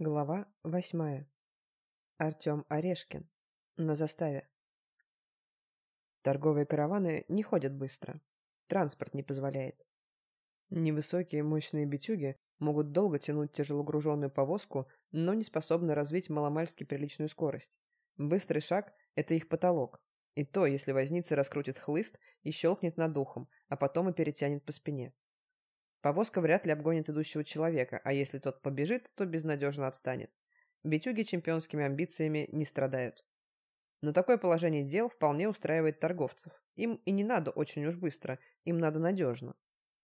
Глава восьмая. Артем Орешкин. На заставе. Торговые караваны не ходят быстро. Транспорт не позволяет. Невысокие мощные битюги могут долго тянуть тяжелогруженную повозку, но не способны развить маломальски приличную скорость. Быстрый шаг – это их потолок. И то, если возница раскрутит хлыст и щелкнет над ухом, а потом и перетянет по спине. Повозка вряд ли обгонит идущего человека, а если тот побежит, то безнадежно отстанет. Битюги чемпионскими амбициями не страдают. Но такое положение дел вполне устраивает торговцев. Им и не надо очень уж быстро, им надо надежно.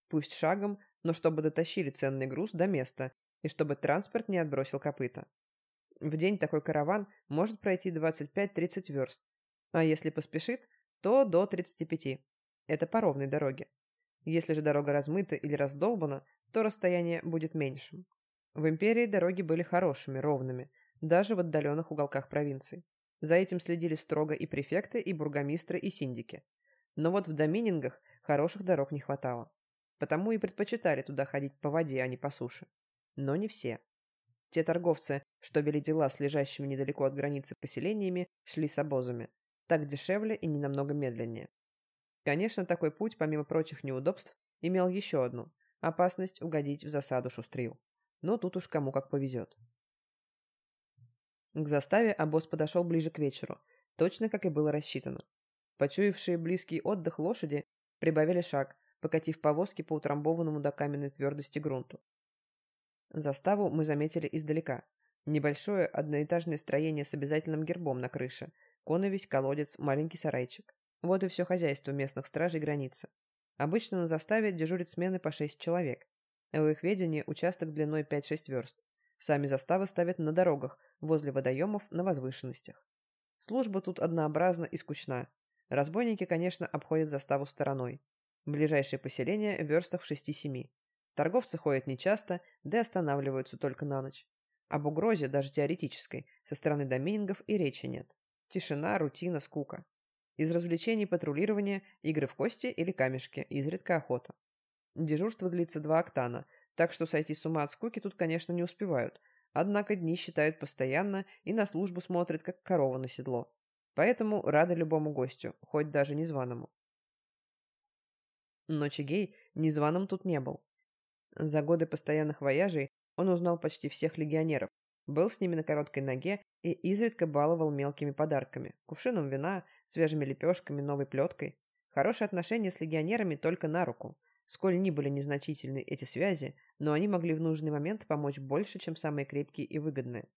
Пусть шагом, но чтобы дотащили ценный груз до места, и чтобы транспорт не отбросил копыта. В день такой караван может пройти 25-30 верст, а если поспешит, то до 35. Это по ровной дороге. Если же дорога размыта или раздолбана, то расстояние будет меньшим. В империи дороги были хорошими, ровными, даже в отдаленных уголках провинций. За этим следили строго и префекты, и бургомистры, и синдики. Но вот в доминингах хороших дорог не хватало. Потому и предпочитали туда ходить по воде, а не по суше. Но не все. Те торговцы, что вели дела с лежащими недалеко от границы поселениями, шли с обозами. Так дешевле и не намного медленнее. Конечно, такой путь, помимо прочих неудобств, имел еще одну – опасность угодить в засаду шустрил. Но тут уж кому как повезет. К заставе обоз подошел ближе к вечеру, точно как и было рассчитано. Почуявшие близкий отдых лошади прибавили шаг, покатив повозки по утрамбованному до каменной твердости грунту. Заставу мы заметили издалека. Небольшое одноэтажное строение с обязательным гербом на крыше, коновесь, колодец, маленький сарайчик. Вот и все хозяйство местных стражей границы. Обычно на заставе дежурят смены по 6 человек. В их ведении участок длиной 5-6 верст. Сами заставы ставят на дорогах, возле водоемов, на возвышенностях. Служба тут однообразна и скучна. Разбойники, конечно, обходят заставу стороной. Ближайшее поселение в верстах в 6-7. Торговцы ходят нечасто, да и останавливаются только на ночь. Об угрозе, даже теоретической, со стороны доминингов и речи нет. Тишина, рутина, скука. Из развлечений патрулирование, игры в кости или камешки, изредка охота. Дежурство длится два октана, так что сойти с ума от скуки тут, конечно, не успевают. Однако дни считают постоянно и на службу смотрят, как корова на седло. Поэтому рады любому гостю, хоть даже незваному. Но Чигей незваным тут не был. За годы постоянных вояжей он узнал почти всех легионеров, был с ними на короткой ноге и изредка баловал мелкими подарками. Кувшином вина, свежими лепешками, новой плеткой. Хорошие отношения с легионерами только на руку. Сколь ни были незначительны эти связи, но они могли в нужный момент помочь больше, чем самые крепкие и выгодные.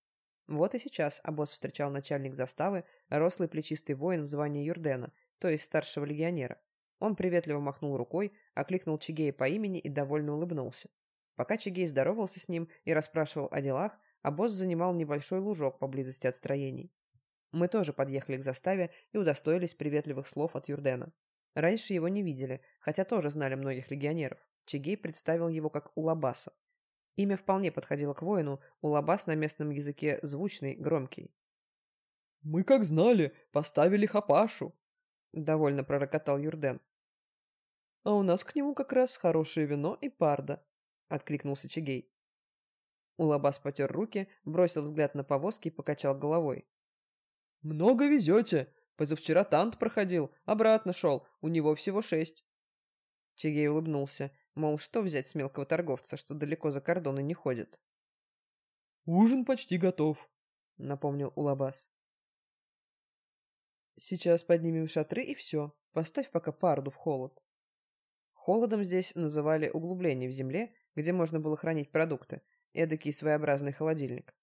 Вот и сейчас обоз встречал начальник заставы, рослый плечистый воин в звании Юрдена, то есть старшего легионера. Он приветливо махнул рукой, окликнул Чигея по имени и довольно улыбнулся. Пока Чигей здоровался с ним и расспрашивал о делах, а босс занимал небольшой лужок поблизости от строений. Мы тоже подъехали к заставе и удостоились приветливых слов от Юрдена. Раньше его не видели, хотя тоже знали многих легионеров. Чигей представил его как Улабаса. Имя вполне подходило к воину, Улабас на местном языке звучный, громкий. «Мы как знали, поставили хапашу», — довольно пророкотал Юрден. «А у нас к нему как раз хорошее вино и парда», — откликнулся Чигей. Улабас потер руки, бросил взгляд на повозки и покачал головой. «Много везете. Позавчера Тант проходил, обратно шел, у него всего шесть». Чигей улыбнулся, мол, что взять с мелкого торговца, что далеко за кордоны не ходит. «Ужин почти готов», — напомнил Улабас. «Сейчас поднимем шатры и все. Поставь пока парду в холод». Холодом здесь называли углубление в земле, где можно было хранить продукты, Эдакий своеобразный холодильник.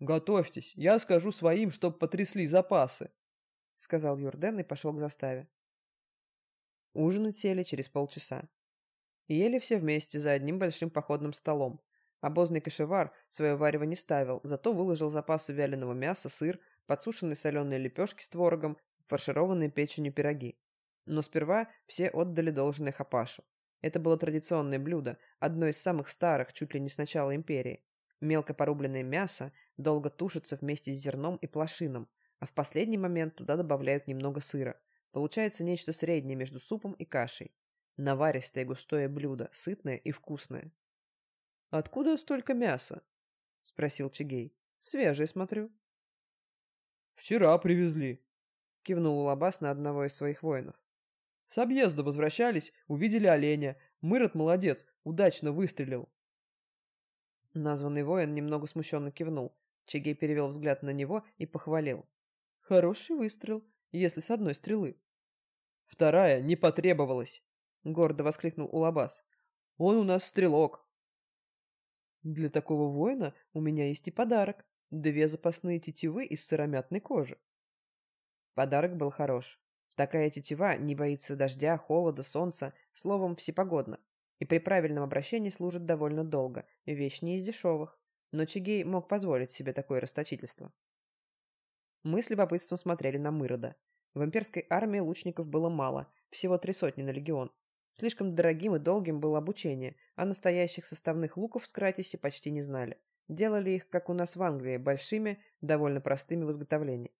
«Готовьтесь, я скажу своим, чтоб потрясли запасы», — сказал Юрден и пошел к заставе. Ужинать сели через полчаса. Ели все вместе за одним большим походным столом. Обозный кошевар свое варево не ставил, зато выложил запасы вяленого мяса, сыр, подсушенные соленые лепешки с творогом, фаршированные печенью пироги. Но сперва все отдали должное хапашу. Это было традиционное блюдо, одно из самых старых, чуть ли не с начала империи. Мелко порубленное мясо долго тушится вместе с зерном и плашином, а в последний момент туда добавляют немного сыра. Получается нечто среднее между супом и кашей. Наваристое густое блюдо, сытное и вкусное. «Откуда столько мяса?» спросил Чигей. Свежие, смотрю. Вчера привезли, кивнул Улабас на одного из своих воинов. С объезда возвращались, увидели оленя. Мырот молодец, удачно выстрелил. Названный воин немного смущенно кивнул. Чигей перевел взгляд на него и похвалил. Хороший выстрел, если с одной стрелы. Вторая не потребовалась, гордо воскликнул Улабас. Он у нас стрелок. Для такого воина у меня есть и подарок. Две запасные тетивы из сыромятной кожи. Подарок был хорош. Такая тетива не боится дождя, холода, солнца, словом, всепогодно. И при правильном обращении служит довольно долго, вещь не из дешевых. Но Чигей мог позволить себе такое расточительство. Мы с любопытством смотрели на Мырода. В имперской армии лучников было мало, всего три сотни на легион. Слишком дорогим и долгим было обучение, а настоящих составных луков в Скратисе почти не знали. Делали их, как у нас в Англии, большими, довольно простыми в изготовлении.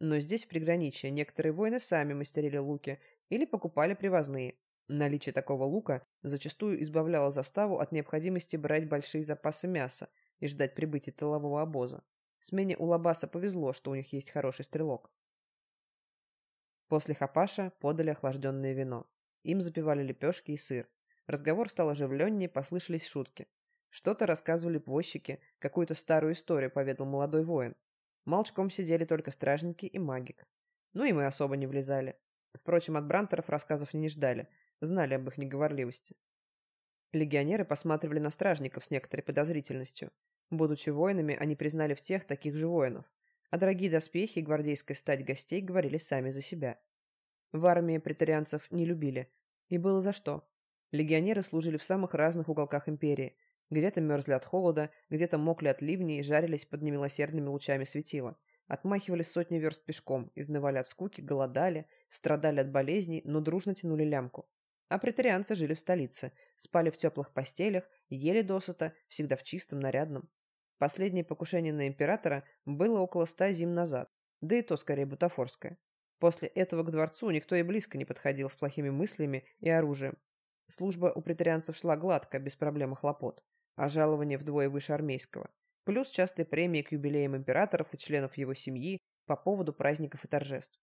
Но здесь, в приграничье, некоторые воины сами мастерили луки или покупали привозные. Наличие такого лука зачастую избавляло заставу от необходимости брать большие запасы мяса и ждать прибытия тылового обоза. Смене у Лабаса повезло, что у них есть хороший стрелок. После хапаша подали охлажденное вино. Им запивали лепешки и сыр. Разговор стал оживленнее, послышались шутки. Что-то рассказывали возчики, какую-то старую историю поведал молодой воин. Молчком сидели только стражники и магик. Ну и мы особо не влезали. Впрочем, от брантеров рассказов не ждали, знали об их неговорливости. Легионеры посматривали на стражников с некоторой подозрительностью. Будучи воинами, они признали в тех таких же воинов. А дорогие доспехи и гвардейская стать гостей говорили сами за себя. В армии претарианцев не любили. И было за что. Легионеры служили в самых разных уголках империи. Где-то мерзли от холода, где-то мокли от ливней и жарились под немилосердными лучами светила. Отмахивали сотни верст пешком, изнывали от скуки, голодали, страдали от болезней, но дружно тянули лямку. А претарианцы жили в столице, спали в теплых постелях, ели досыта, всегда в чистом, нарядном. Последнее покушение на императора было около ста зим назад, да и то скорее бутафорское. После этого к дворцу никто и близко не подходил с плохими мыслями и оружием. Служба у претарианцев шла гладко, без проблем и хлопот, а жалование вдвое выше армейского. Плюс частые премии к юбилеям императоров и членов его семьи по поводу праздников и торжеств.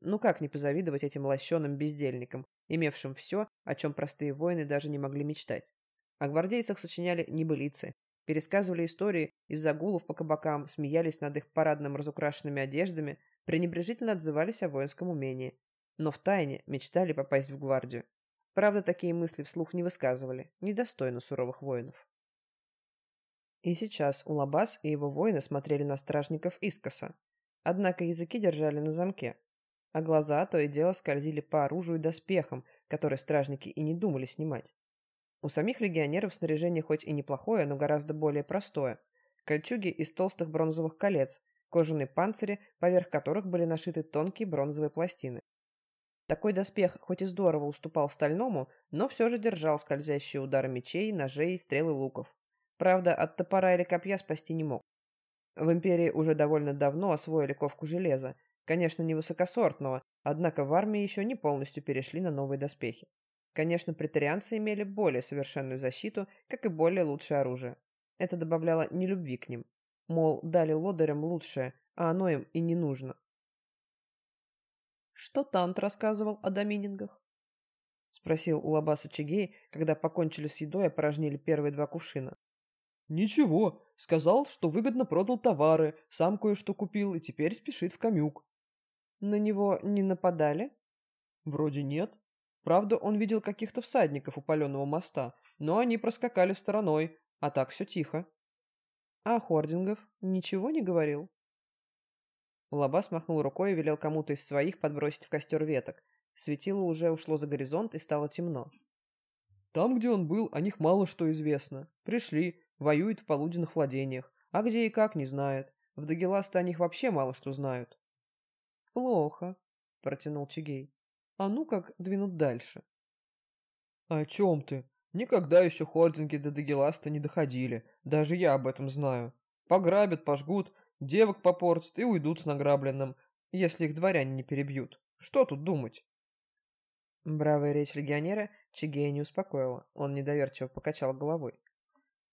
Ну как не позавидовать этим лощеным бездельникам, имевшим все, о чем простые воины даже не могли мечтать. О гвардейцах сочиняли небылицы, пересказывали истории из загулов по кабакам, смеялись над их парадным разукрашенными одеждами, пренебрежительно отзывались о воинском умении. Но втайне мечтали попасть в гвардию. Правда, такие мысли вслух не высказывали, недостойно суровых воинов. И сейчас Улабас и его воины смотрели на стражников искоса. Однако языки держали на замке, а глаза то и дело скользили по оружию и доспехам, которые стражники и не думали снимать. У самих легионеров снаряжение хоть и неплохое, но гораздо более простое. Кольчуги из толстых бронзовых колец, кожаные панцири, поверх которых были нашиты тонкие бронзовые пластины. Такой доспех хоть и здорово уступал стальному, но все же держал скользящие удары мечей, ножей, стрел и луков. Правда, от топора или копья спасти не мог. В Империи уже довольно давно освоили ковку железа, конечно, не высокосортного, однако в армии еще не полностью перешли на новые доспехи. Конечно, претарианцы имели более совершенную защиту, как и более лучшее оружие. Это добавляло нелюбви к ним. Мол, дали лодырям лучшее, а оно им и не нужно. «Что Тант рассказывал о доминингах?» — спросил у Лабаса Чигей, когда покончили с едой и опорожнили первые два кувшина. «Ничего, сказал, что выгодно продал товары, сам кое-что купил и теперь спешит в Камюк». «На него не нападали?» «Вроде нет. Правда, он видел каких-то всадников у паленого моста, но они проскакали стороной, а так все тихо». А Хордингов ничего не говорил? Лоба смахнул рукой и велел кому-то из своих подбросить в костер веток. Светило уже ушло за горизонт и стало темно. Там, где он был, о них мало что известно. Пришли, воюют в полуденных владениях, а где и как не знает. В Дагеласте о них вообще мало что знают. Плохо, протянул Чигей. А ну как двинут дальше? О чем ты? Никогда еще хординги до Дагеласта не доходили, даже я об этом знаю. Пограбят, пожгут, девок попортят и уйдут с награбленным, если их дворяне не перебьют. Что тут думать? Бравая речь легионера Чигея не успокоила, он недоверчиво покачал головой.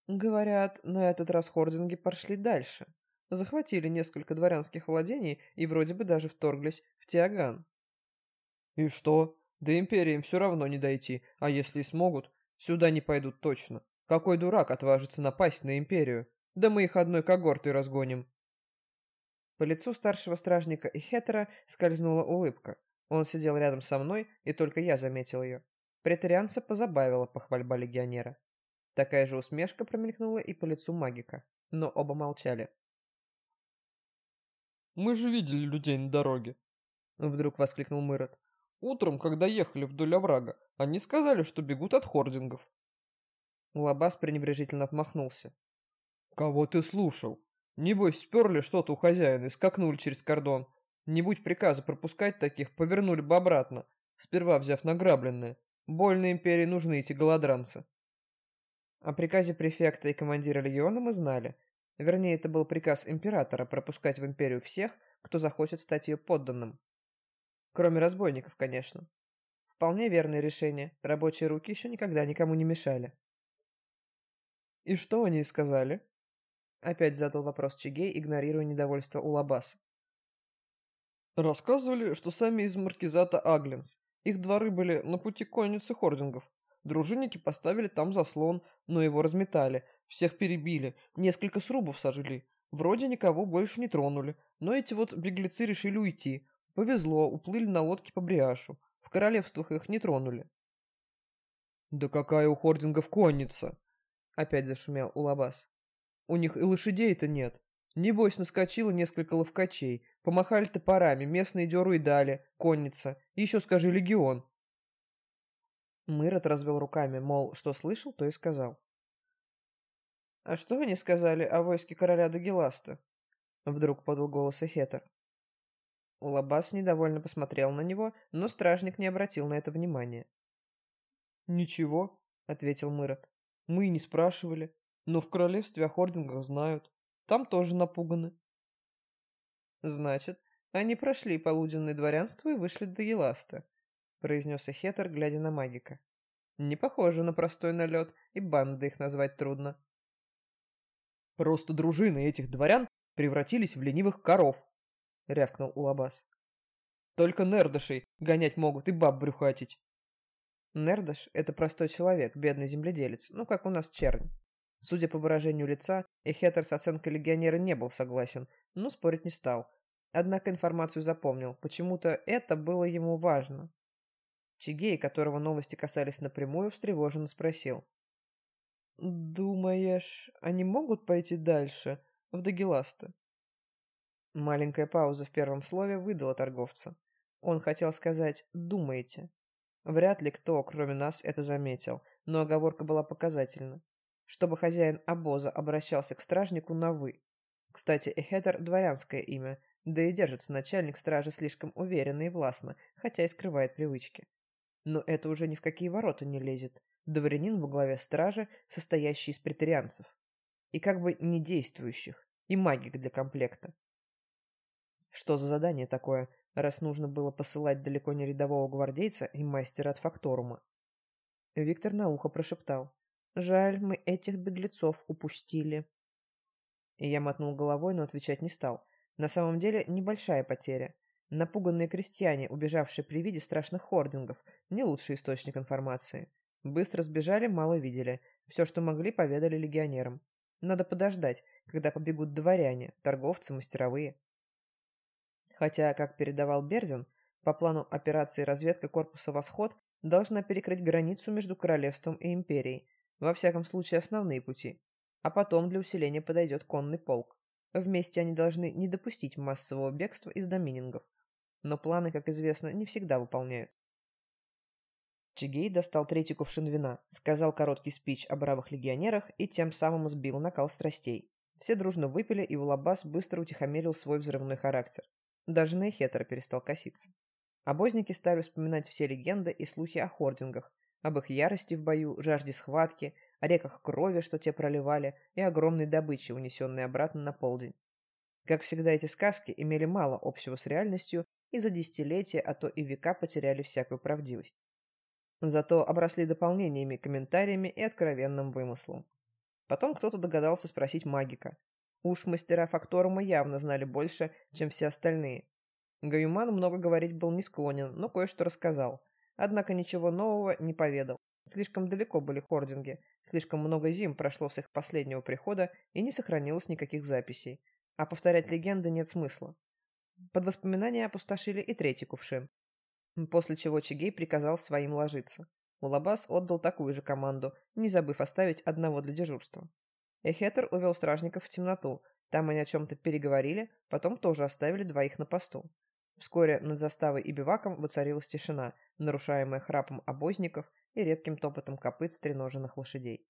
Говорят, на этот раз хординги пошли дальше. Захватили несколько дворянских владений и вроде бы даже вторглись в Тиаган. И что? До империи им все равно не дойти, а если и смогут, сюда не пойдут точно. Какой дурак отважится напасть на империю? Да мы их одной когортой разгоним. По лицу старшего стражника и хетера скользнула улыбка. Он сидел рядом со мной, и только я заметил ее. Претарианца позабавила похвальба легионера. Такая же усмешка промелькнула и по лицу магика, но оба молчали. «Мы же видели людей на дороге!» Вдруг воскликнул Мырот. «Утром, когда ехали вдоль оврага, они сказали, что бегут от хордингов». Лабас пренебрежительно отмахнулся. «Кого ты слушал? Небось, сперли что-то у хозяина и скакнули через кордон. Не будь приказа пропускать таких, повернули бы обратно, сперва взяв награбленное. Больно империи нужны эти голодранцы». О приказе префекта и командира легиона мы знали. Вернее, это был приказ императора пропускать в империю всех, кто захочет стать ее подданным. Кроме разбойников, конечно. Вполне верное решение. Рабочие руки еще никогда никому не мешали. «И что они сказали?» Опять задал вопрос Чигей, игнорируя недовольство Улабаса. Рассказывали, что сами из маркизата Аглинс. Их дворы были на пути конницы хордингов. Дружинники поставили там заслон, но его разметали, всех перебили, несколько срубов сожгли. Вроде никого больше не тронули, но эти вот беглецы решили уйти. Повезло, уплыли на лодке по Бриашу. В королевствах их не тронули. «Да какая у хордингов конница!» Опять зашумел Улабас. «У них и лошадей-то нет. Небось, наскочило несколько ловкачей. Помахали топорами, местные дёру и дали. Конница. Еще скажи легион. Мырот развел руками, мол, что слышал, то и сказал. «А что они сказали о войске короля Дагеласта?» Вдруг подал голос Эхетер. Улабас недовольно посмотрел на него, но стражник не обратил на это внимания. «Ничего», — ответил Мырот. «Мы и не спрашивали, но в королевстве о хордингах знают. Там тоже напуганы». «Значит, они прошли полуденное дворянство и вышли до Еласта», — произнес Эхетер, глядя на магика. «Не похоже на простой налет, и банды их назвать трудно». «Просто дружины этих дворян превратились в ленивых коров», — рявкнул Улабас. «Только нердышей гонять могут и баб брюхатить». Нердыш — это простой человек, бедный земледелец, ну, как у нас чернь. Судя по выражению лица, Эхетер с оценкой легионера не был согласен, но спорить не стал. Однако информацию запомнил, почему-то это было ему важно. Чигей, которого новости касались напрямую, встревоженно спросил. «Думаешь, они могут пойти дальше, в Дагеласта?» Маленькая пауза в первом слове выдала торговца. Он хотел сказать «думаете». Вряд ли кто, кроме нас, это заметил, но оговорка была показательна. Чтобы хозяин обоза обращался к стражнику на «вы». Кстати, Эхетер – дворянское имя, да и держится начальник стражи слишком уверенно и властно, хотя и скрывает привычки. Но это уже ни в какие ворота не лезет. Дворянин во главе стражи, состоящий из претарианцев. И как бы не действующих, и магик для комплекта. Что за задание такое, раз нужно было посылать далеко не рядового гвардейца и мастера от факторума? Виктор на ухо прошептал. «Жаль, мы этих беглецов упустили». И я мотнул головой, но отвечать не стал. На самом деле, небольшая потеря. Напуганные крестьяне, убежавшие при виде страшных хордингов, не лучший источник информации. Быстро сбежали, мало видели. Все, что могли, поведали легионерам. Надо подождать, когда побегут дворяне, торговцы, мастеровые. Хотя, как передавал Бердин, по плану операции разведка корпуса «Восход» должна перекрыть границу между королевством и империей, во всяком случае основные пути. А потом для усиления подойдет конный полк. Вместе они должны не допустить массового бегства из доминингов, но планы, как известно, не всегда выполняют. Чигей достал третий кувшин вина, сказал короткий спич о бравых легионерах и тем самым сбил накал страстей. Все дружно выпили, и Улабас быстро утихомирил свой взрывной характер. Даже на Эхетера перестал коситься. Обозники стали вспоминать все легенды и слухи о хордингах, об их ярости в бою, жажде схватки, о реках крови, что те проливали, и огромной добыче, унесенной обратно на полдень. Как всегда, эти сказки имели мало общего с реальностью и за десятилетия, а то и века потеряли всякую правдивость. Зато обросли дополнениями, комментариями и откровенным вымыслом. Потом кто-то догадался спросить магика. Уж мастера факторума явно знали больше, чем все остальные. Гаюман много говорить был не склонен, но кое-что рассказал. Однако ничего нового не поведал. Слишком далеко были хординги, слишком много зим прошло с их последнего прихода и не сохранилось никаких записей. А повторять легенды нет смысла. Под воспоминания опустошили и третий кувшин. После чего Чигей приказал своим ложиться. Улабас отдал такую же команду, не забыв оставить одного для дежурства. Эхетер увел стражников в темноту. Там они о чем-то переговорили, потом тоже оставили двоих на посту. Вскоре над заставой и биваком воцарилась тишина, нарушаемая храпом обозников и редким топотом копыт стреноженных лошадей.